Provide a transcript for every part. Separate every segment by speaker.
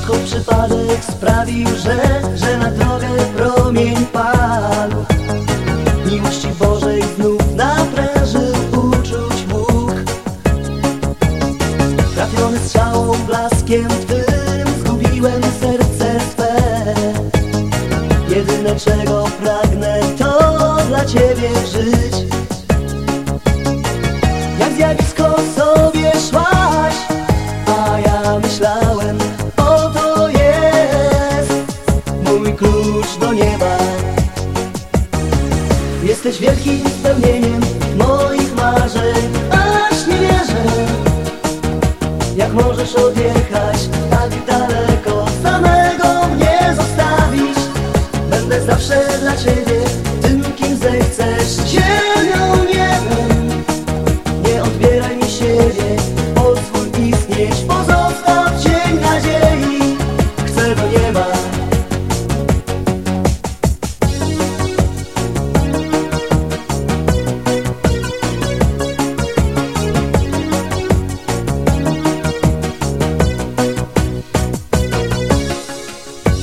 Speaker 1: Odkąd przypadek sprawił, że, że na drogę promień padł. Miłości Bożej znów naprężył uczuć Bóg Trafiony strzałą blaskiem Twym zgubiłem serce swe Jedyne czego pragnę to dla Ciebie żyć Jesteś wielkim spełnieniem moich marzeń. Aż nie wierzę Jak możesz odjechać tak daleko. Samego mnie zostawić Będę zawsze dla Ciebie Tym kim zechcesz. Ziemią, niebem Nie odbieraj mi siebie. Pozwól istnieć Pozostaw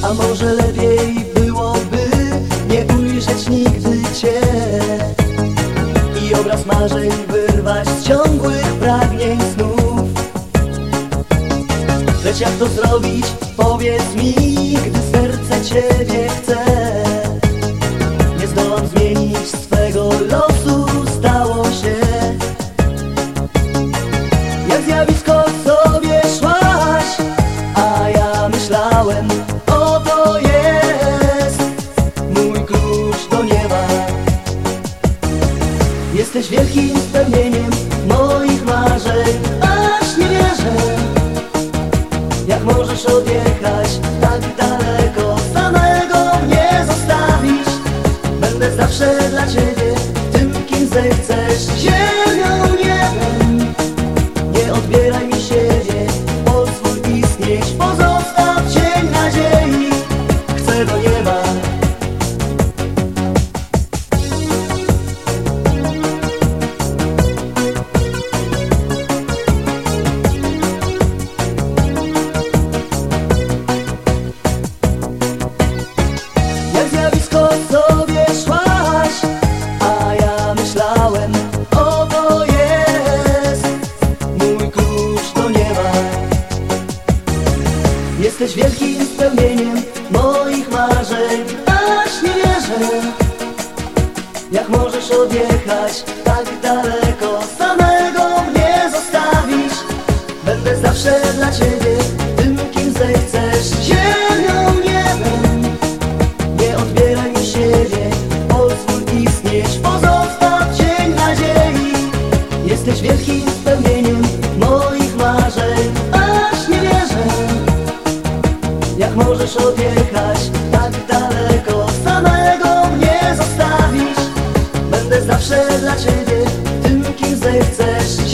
Speaker 1: A może lepiej byłoby nie ujrzeć nigdy Cię I obraz marzeń wyrwać z ciągłych pragnień snów. Lecz jak to zrobić, powiedz mi, gdy serce Ciebie chce. Nie zdołam zmienić swego losu, Jesteś wielkim spełnieniem moich marzeń Aż nie wierzę Jak możesz odjechać tak daleko Samego mnie zostawić Będę zawsze dla Ciebie Tym kim zechcesz. Ziemią, Jesteś wielkim spełnieniem Moich marzeń. Aż nie wierzę Jak możesz odjechać Tak daleko. Samego mnie zostawić Będę zawsze dla Ciebie Tym kim zechcesz możesz odjechać tak daleko. Samego mnie zostawić Będę zawsze dla ciebie tym, kim zechcesz.